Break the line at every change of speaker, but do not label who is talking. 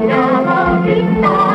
nhà ta kính ta